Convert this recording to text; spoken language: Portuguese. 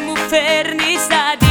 gustar